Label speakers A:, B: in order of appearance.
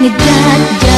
A: Ngejat-jat